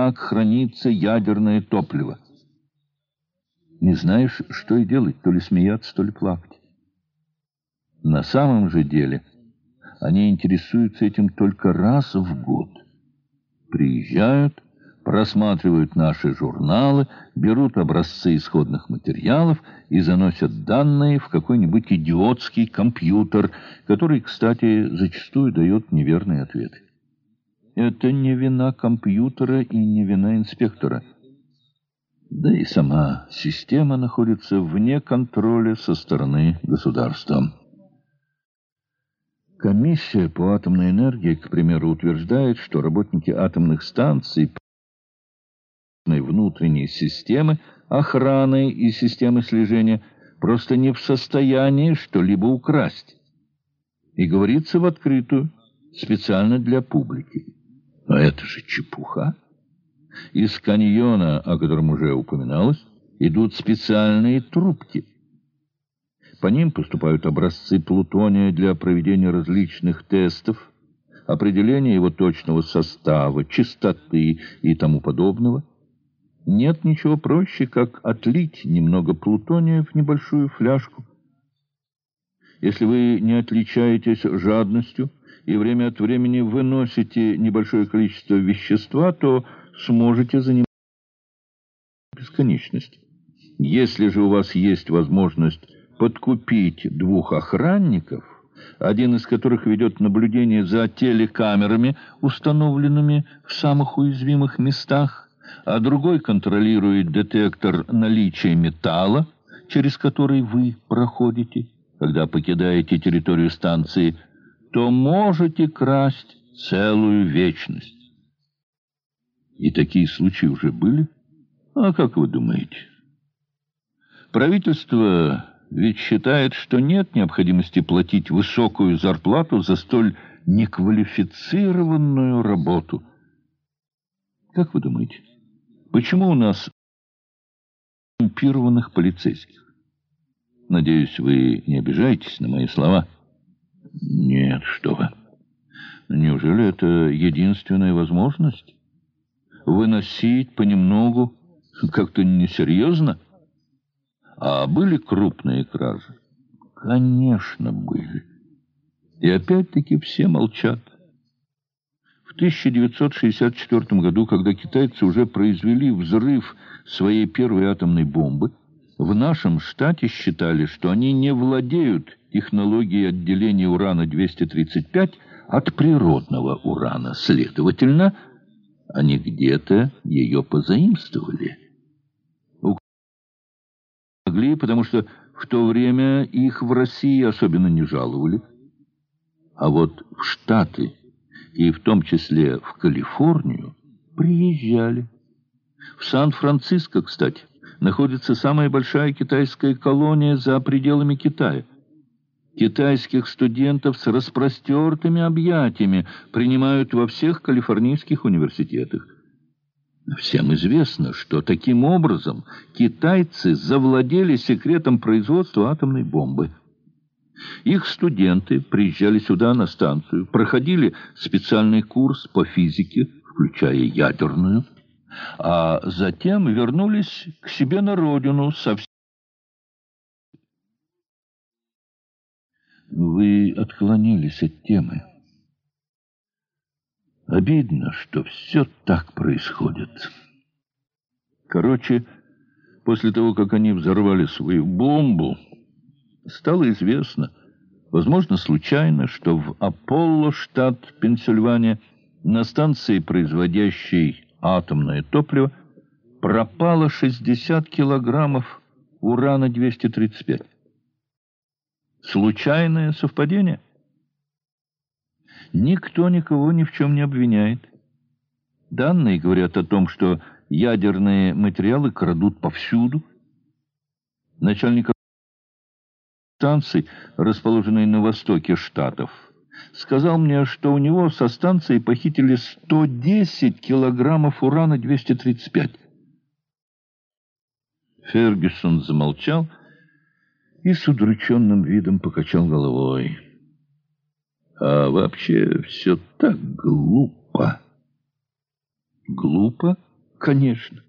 как хранится ядерное топливо. Не знаешь, что и делать, то ли смеяться, то ли плакать. На самом же деле они интересуются этим только раз в год. Приезжают, просматривают наши журналы, берут образцы исходных материалов и заносят данные в какой-нибудь идиотский компьютер, который, кстати, зачастую дает неверные ответы. Это не вина компьютера и не вина инспектора. Да и сама система находится вне контроля со стороны государства. Комиссия по атомной энергии, к примеру, утверждает, что работники атомных станций внутренней системы охраны и системы слежения просто не в состоянии что-либо украсть. И говорится в открытую, специально для публики. Но это же чепуха. Из каньона, о котором уже упоминалось, идут специальные трубки. По ним поступают образцы плутония для проведения различных тестов, определения его точного состава, чистоты и тому подобного. Нет ничего проще, как отлить немного плутония в небольшую фляжку. Если вы не отличаетесь жадностью и время от времени выносите небольшое количество вещества, то сможете заниматься бесконечность. Если же у вас есть возможность подкупить двух охранников, один из которых ведет наблюдение за телекамерами, установленными в самых уязвимых местах, а другой контролирует детектор наличия металла, через который вы проходите, когда покидаете территорию станции, то можете красть целую вечность. И такие случаи уже были? А как вы думаете? Правительство ведь считает, что нет необходимости платить высокую зарплату за столь неквалифицированную работу. Как вы думаете, почему у нас коррумпированных полицейских? Надеюсь, вы не обижаетесь на мои слова. Нет, что вы. Неужели это единственная возможность? Выносить понемногу как-то несерьезно? А были крупные кражи? Конечно, были. И опять-таки все молчат. В 1964 году, когда китайцы уже произвели взрыв своей первой атомной бомбы, в нашем штате считали, что они не владеют технологией отделения урана-235 от природного урана. Следовательно, они где-то ее позаимствовали. Могли, потому что в то время их в России особенно не жаловали. А вот в Штаты, и в том числе в Калифорнию, приезжали. В Сан-Франциско, кстати, находится самая большая китайская колония за пределами Китая. Китайских студентов с распростертыми объятиями принимают во всех калифорнийских университетах. Всем известно, что таким образом китайцы завладели секретом производства атомной бомбы. Их студенты приезжали сюда на станцию, проходили специальный курс по физике, включая ядерную, а затем вернулись к себе на родину со всем. Вы отклонились от темы. Обидно, что все так происходит. Короче, после того, как они взорвали свою бомбу, стало известно, возможно, случайно, что в Аполло, штат Пенсильвания, на станции, производящей атомное топливо, пропало 60 килограммов урана-235. Случайное совпадение? Никто никого ни в чем не обвиняет. Данные говорят о том, что ядерные материалы крадут повсюду. Начальник станции, расположенной на востоке штатов, сказал мне, что у него со станции похитили 110 килограммов урана-235. Фергюсон замолчал и с удрученным видом покачал головой. А вообще все так глупо. Глупо? Конечно.